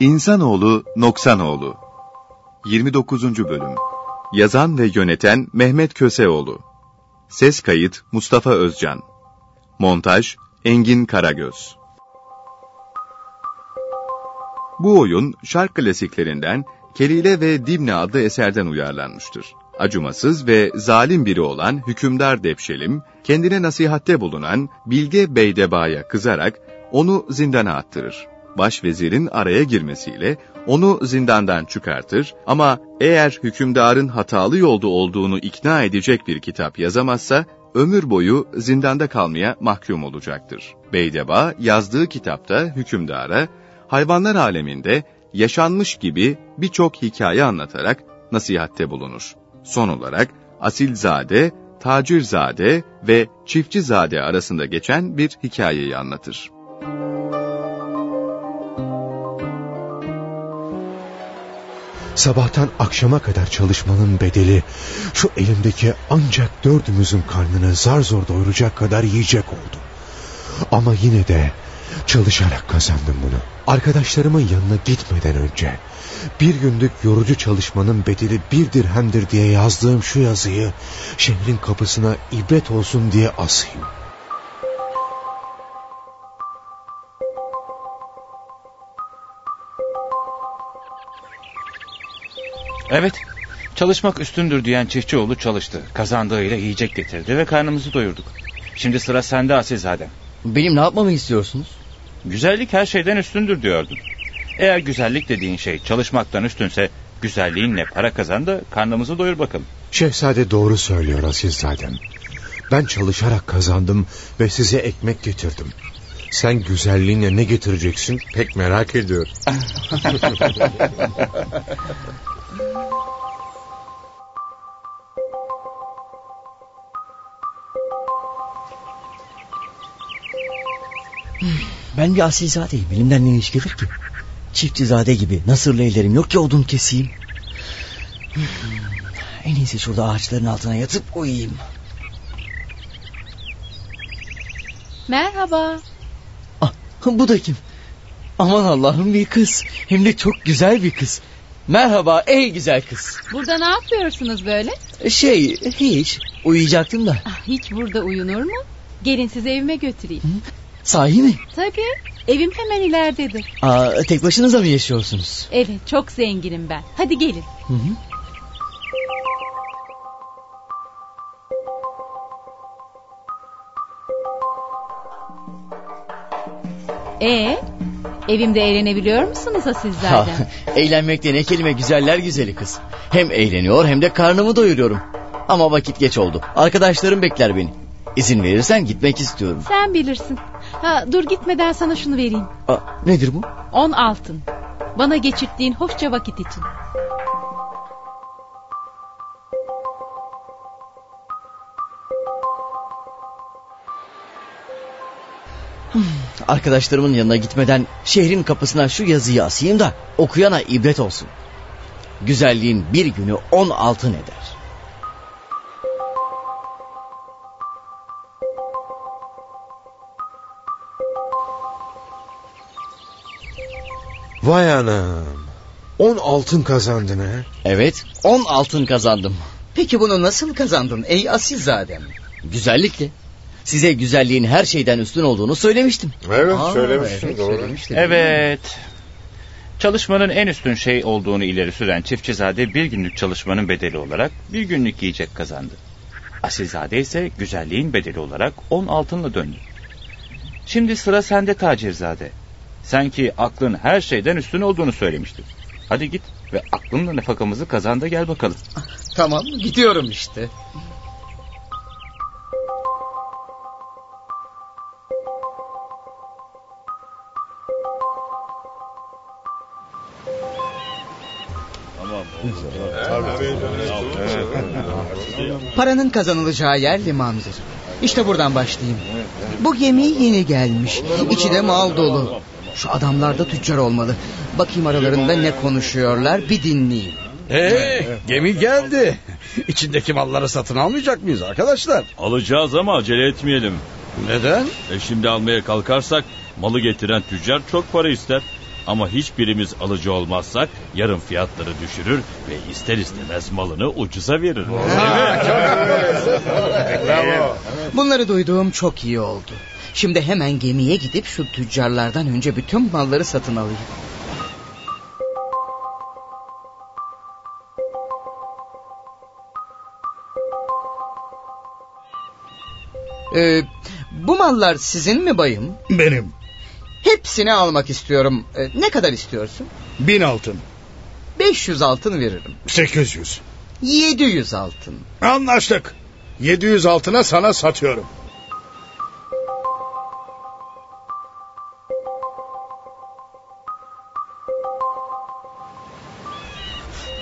İnsanoğlu Noksanoğlu 29. Bölüm Yazan ve yöneten Mehmet Köseoğlu Ses kayıt Mustafa Özcan Montaj Engin Karagöz Bu oyun şark klasiklerinden Kelile ve Dimne adlı eserden uyarlanmıştır. Acımasız ve zalim biri olan hükümdar Depşelim, kendine nasihatte bulunan Bilge Beydeba'ya kızarak onu zindana attırır. Başvezirin araya girmesiyle onu zindandan çıkartır ama eğer hükümdarın hatalı yolda olduğunu ikna edecek bir kitap yazamazsa, ömür boyu zindanda kalmaya mahkum olacaktır. Beydeba yazdığı kitapta hükümdara, hayvanlar aleminde yaşanmış gibi birçok hikaye anlatarak nasihatte bulunur. Son olarak Asilzade, Tacirzade ve Çiftçizade arasında geçen bir hikayeyi anlatır. Sabahtan akşama kadar çalışmanın bedeli şu elimdeki ancak dördümüzün karnını zar zor doyuracak kadar yiyecek oldu. Ama yine de çalışarak kazandım bunu. Arkadaşlarımın yanına gitmeden önce bir günlük yorucu çalışmanın bedeli bir dirhemdir diye yazdığım şu yazıyı şehrin kapısına ibret olsun diye asayım. Evet, çalışmak üstündür diyen çiftçioğlu çalıştı. Kazandığıyla yiyecek getirdi ve karnımızı doyurduk. Şimdi sıra sende Asilzadem. Benim ne yapmamı istiyorsunuz? Güzellik her şeyden üstündür diyordun. Eğer güzellik dediğin şey çalışmaktan üstünse güzelliğinle para kazan da karnımızı doyur bakalım. Şehzade doğru söylüyor Asilzadem. Ben çalışarak kazandım ve size ekmek getirdim. Sen güzelliğinle ne getireceksin pek merak ediyorum. Ben bir asilzadeyim. Elimden ne iş gelir ki? Çiftçizade gibi nasırlı ellerim yok ki odun keseyim. En iyisi şurada ağaçların altına yatıp uyuyayım. Merhaba. Ah, bu da kim? Aman Allah'ım bir kız. Hem de çok güzel bir kız. Merhaba ey güzel kız. Burada ne yapıyorsunuz böyle? Şey hiç uyuyacaktım da. Ah, hiç burada uyunur mu? Gelin sizi evime götüreyim. Sahi mi? Tabii. Evim hemen ileridedir. Aa, tek başınıza mı yaşıyorsunuz? Evet çok zenginim ben. Hadi gelin. Hı hı. Ee, evimde eğlenebiliyor musunuz ha sizlerden? Ha, eğlenmekte ne kelime güzeller güzeli kız. Hem eğleniyor hem de karnımı doyuruyorum. Ama vakit geç oldu. Arkadaşlarım bekler beni. İzin verirsen gitmek istiyorum. Sen bilirsin. Ha, dur gitmeden sana şunu vereyim. Aa, nedir bu? On altın. Bana geçirttiğin hoşça vakit için. Arkadaşlarımın yanına gitmeden şehrin kapısına şu yazıyı asayım da okuyana ibret olsun. Güzelliğin bir günü on altın eder. Vay anam. On altın kazandın ha. Evet on altın kazandım. Peki bunu nasıl kazandın ey asilzadem? Güzellikle. Size güzelliğin her şeyden üstün olduğunu söylemiştim. Evet Aa, söylemişsin evet, doğru. söylemiştin. Evet. Çalışmanın en üstün şey olduğunu ileri süren çiftçizade bir günlük çalışmanın bedeli olarak bir günlük yiyecek kazandı. Asilzade ise güzelliğin bedeli olarak on altınla döndü. Şimdi sıra sende Tacirzade. Sen ki aklın her şeyden üstün olduğunu söylemiştin. Hadi git ve aklınla nafakamızı kazan da gel bakalım. Tamam gidiyorum işte. Paranın kazanılacağı yer limandır. İşte buradan başlayayım. Bu gemi yeni gelmiş. İçi de mal dolu. Şu adamlar da tüccar olmalı. Bakayım aralarında ne konuşuyorlar bir dinleyeyim. Hey, gemi geldi. İçindeki malları satın almayacak mıyız arkadaşlar? Alacağız ama acele etmeyelim. Neden? E şimdi almaya kalkarsak Malı getiren tüccar çok para ister. Ama hiçbirimiz alıcı olmazsak yarın fiyatları düşürür ve ister istemez malını ucuza verir. Bunları duyduğum çok iyi oldu. Şimdi hemen gemiye gidip şu tüccarlardan önce bütün malları satın alayım. Ee, bu mallar sizin mi bayım? Benim. Hepsini almak istiyorum. Ee, ne kadar istiyorsun? Bin altın. 500 altın veririm. 800. 700 altın. Anlaştık. 700 altına sana satıyorum.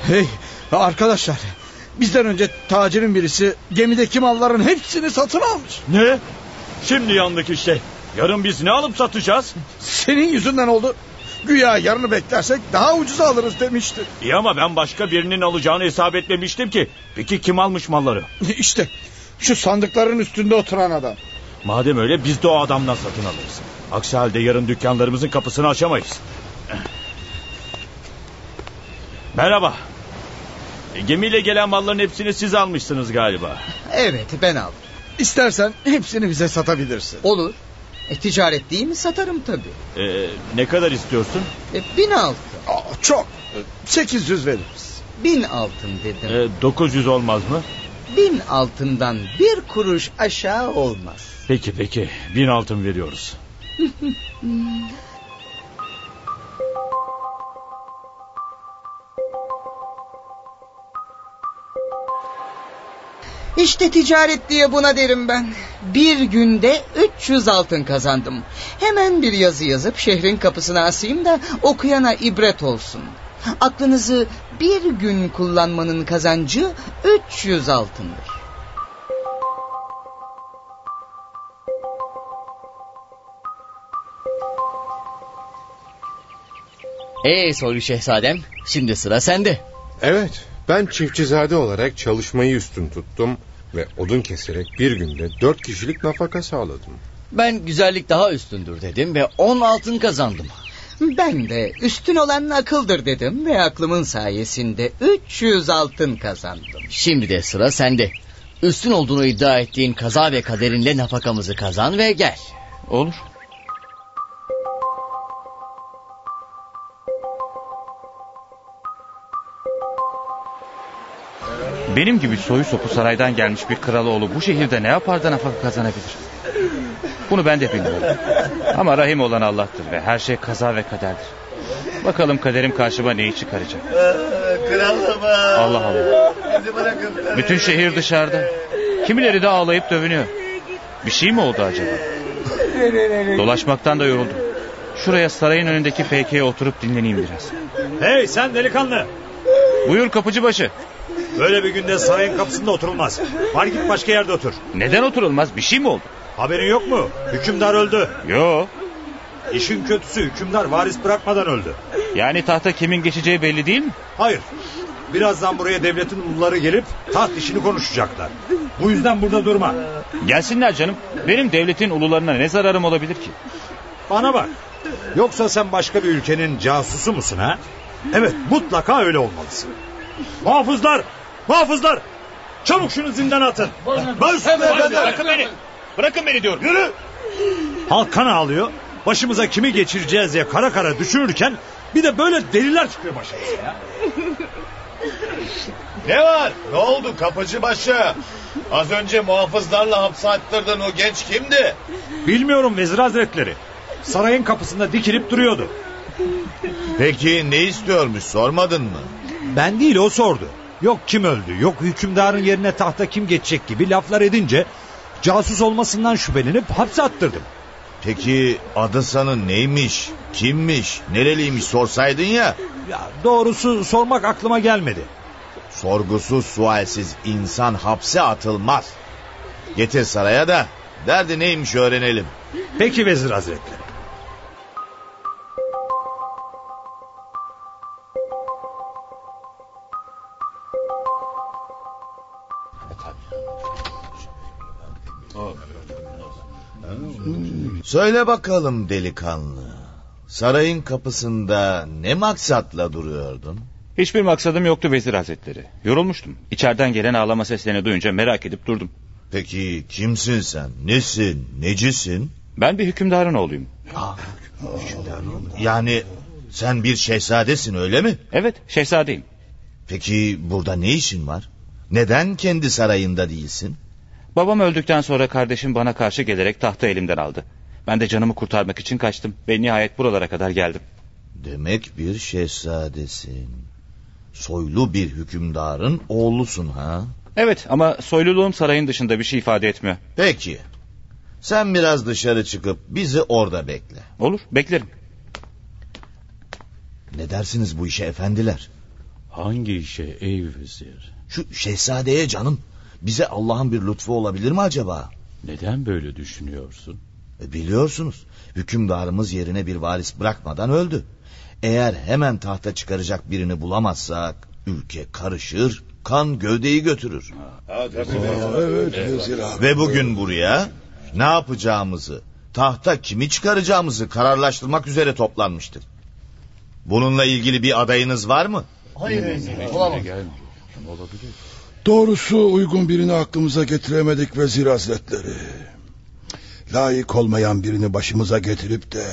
Hey arkadaşlar. Bizden önce tacirin birisi gemideki malların hepsini satın almış. Ne? Şimdi yandık işte. Yarın biz ne alıp satacağız? Senin yüzünden oldu. Güya yarını beklersek daha ucuza alırız demişti. İyi ama ben başka birinin alacağını hesap etmemiştim ki. Peki kim almış malları? İşte şu sandıkların üstünde oturan adam. Madem öyle biz de o adamdan satın alırız. Aksi halde yarın dükkanlarımızın kapısını açamayız. Merhaba. E, Gemiyle gelen malların hepsini siz almışsınız galiba. Evet ben aldım. İstersen hepsini bize satabilirsin. Olur. E, ticaret değil mi satarım tabii. E, ne kadar istiyorsun? E, bin altın. Aa, çok. 800 veririz. Bin altın dedim. E, 900 olmaz mı? Bin altından bir kuruş aşağı olmaz. Peki peki. Bin altın veriyoruz. İşte ticaret diye buna derim ben. Bir günde 300 altın kazandım. Hemen bir yazı yazıp şehrin kapısına asayım da okuyana ibret olsun. Aklınızı bir gün kullanmanın kazancı 300 altındır. Ee soylu şehzadem şimdi sıra sende. Evet, ben çiftçizade olarak çalışmayı üstün tuttum ve odun keserek bir günde dört kişilik nafaka sağladım. Ben güzellik daha üstündür dedim ve 10 altın kazandım. Ben de üstün olan akıldır dedim ve aklımın sayesinde 300 altın kazandım. Şimdi de sıra sende. Üstün olduğunu iddia ettiğin kaza ve kaderinle nafakamızı kazan ve gel. Olur. Benim gibi soyu sopu saraydan gelmiş bir kraloğlu bu şehirde ne yapar da nafaka kazanabilir? Bunu ben de bilmiyorum. Ama rahim olan Allah'tır ve her şey kaza ve kaderdir. Bakalım kaderim karşıma neyi çıkaracak. Kralım. Allah Allah. Bizi bırakın. Bütün şehir dışarıda. Kimileri de ağlayıp dövünüyor. Bir şey mi oldu acaba? Dolaşmaktan da yoruldum. Şuraya sarayın önündeki peykeye oturup dinleneyim biraz. Hey sen delikanlı. Buyur kapıcıbaşı. Böyle bir günde sarayın kapısında oturulmaz. Var git başka yerde otur. Neden oturulmaz? Bir şey mi oldu? Haberin yok mu? Hükümdar öldü. Yo. İşin kötüsü hükümdar varis bırakmadan öldü. Yani tahta kimin geçeceği belli değil mi? Hayır. Birazdan buraya devletin uluları gelip taht işini konuşacaklar. Bu yüzden burada durma. Gelsinler canım. Benim devletin ulularına ne zararım olabilir ki? Bana bak. Yoksa sen başka bir ülkenin casusu musun ha? Evet mutlaka öyle olmalısın. Muhafızlar! Muhafızlar! Çabuk şunu zindana atın. Bırakın beni. Bırakın beni diyorum. Yürü! Halk kan ağlıyor. Başımıza kimi geçireceğiz diye kara kara düşünürken bir de böyle deliler çıkıyor başımıza ya. Ne var? Ne oldu kapıcı başı? Az önce muhafızlarla hapse attırdın o genç kimdi? Bilmiyorum vezir hazretleri. Sarayın kapısında dikilip duruyordu. Peki ne istiyormuş sormadın mı? Ben değil o sordu. Yok kim öldü, yok hükümdarın yerine tahta kim geçecek gibi laflar edince casus olmasından şüphelenip hapse attırdım. Peki adı sanın neymiş? Kimmiş? Nereliymiş sorsaydın ya. Ya doğrusu sormak aklıma gelmedi. Sorgusuz sualsiz insan hapse atılmaz. Getir saraya da derdi neymiş öğrenelim. Peki vezir hazretleri. Söyle bakalım delikanlı. Sarayın kapısında ne maksatla duruyordun? Hiçbir maksadım yoktu vezir hazretleri. Yorulmuştum. İçeriden gelen ağlama seslerini duyunca merak edip durdum. Peki kimsin sen? Nesin? Necisin? Ben bir hükümdarın oğluyum. Yani sen bir şehzadesin öyle mi? Evet şehzadeyim. Peki burada ne işin var? Neden kendi sarayında değilsin? Babam öldükten sonra kardeşim bana karşı gelerek tahtı elimden aldı. Ben de canımı kurtarmak için kaçtım ve nihayet buralara kadar geldim. Demek bir şehzadesin. Soylu bir hükümdarın oğlusun ha? Evet ama soyluluğum sarayın dışında bir şey ifade etmiyor. Peki. Sen biraz dışarı çıkıp bizi orada bekle. Olur beklerim. Ne dersiniz bu işe efendiler? Hangi işe ey vezir? Şu şehzadeye canım. Bize Allah'ın bir lütfu olabilir mi acaba? Neden böyle düşünüyorsun? E, biliyorsunuz hükümdarımız yerine bir varis bırakmadan öldü. Eğer hemen tahta çıkaracak birini bulamazsak ülke karışır, kan gövdeyi götürür. Ve bugün buraya ne yapacağımızı, tahta kimi çıkaracağımızı kararlaştırmak üzere toplanmıştık. Bununla ilgili bir adayınız var mı? Hayır vezir. Olamaz. Doğrusu uygun birini aklımıza getiremedik vezir hazretleri. Layık olmayan birini başımıza getirip de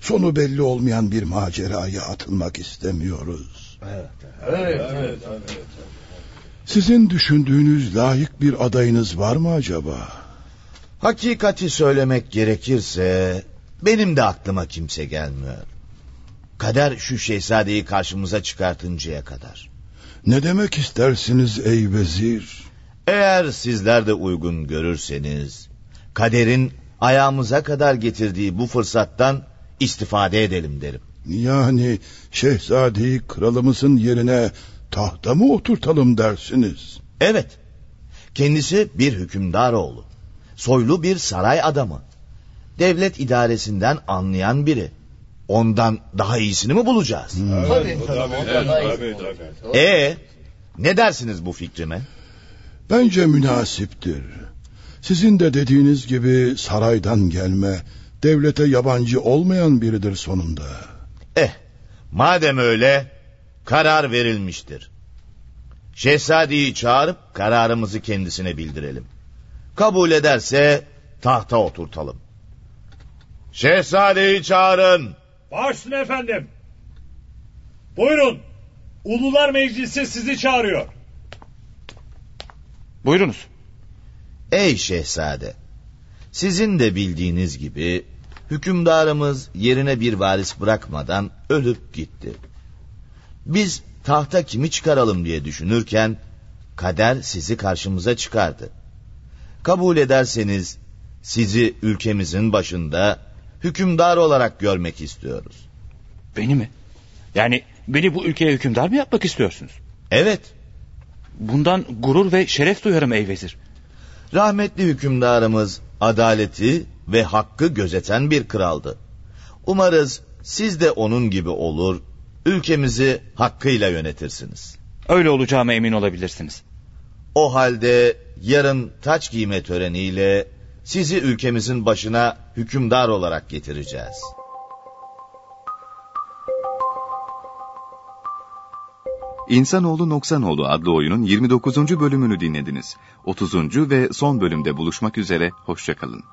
sonu belli olmayan bir maceraya atılmak istemiyoruz. Sizin düşündüğünüz layık bir adayınız var mı acaba? Hakikati söylemek gerekirse benim de aklıma kimse gelmiyor. Kader şu şehzadeyi karşımıza çıkartıncaya kadar. Ne demek istersiniz ey vezir? Eğer sizler de uygun görürseniz kaderin ayağımıza kadar getirdiği bu fırsattan istifade edelim derim. Yani şehzadeyi kralımızın yerine tahta mı oturtalım dersiniz? Evet. Kendisi bir hükümdar oğlu. Soylu bir saray adamı. Devlet idaresinden anlayan biri. Ondan daha iyisini mi bulacağız? Tabii tabii. Ee, ne dersiniz bu fikrime? Bence münasiptir. Sizin de dediğiniz gibi saraydan gelme, devlete yabancı olmayan biridir sonunda. Eh, madem öyle karar verilmiştir. Şehzadeyi çağırıp kararımızı kendisine bildirelim. Kabul ederse tahta oturtalım. Şehzadeyi çağırın. Başsın efendim. Buyurun. Ulular Meclisi sizi çağırıyor. Buyurunuz. Ey şehzade, sizin de bildiğiniz gibi hükümdarımız yerine bir varis bırakmadan ölüp gitti. Biz tahta kimi çıkaralım diye düşünürken kader sizi karşımıza çıkardı. Kabul ederseniz sizi ülkemizin başında hükümdar olarak görmek istiyoruz. Beni mi? Yani beni bu ülkeye hükümdar mı yapmak istiyorsunuz? Evet, Bundan gurur ve şeref duyarım ey vezir. Rahmetli hükümdarımız adaleti ve hakkı gözeten bir kraldı. Umarız siz de onun gibi olur, ülkemizi hakkıyla yönetirsiniz. Öyle olacağıma emin olabilirsiniz. O halde yarın taç giyme töreniyle sizi ülkemizin başına hükümdar olarak getireceğiz. İnsanoğlu Noksanoğlu adlı oyunun 29. bölümünü dinlediniz. 30. ve son bölümde buluşmak üzere, hoşçakalın.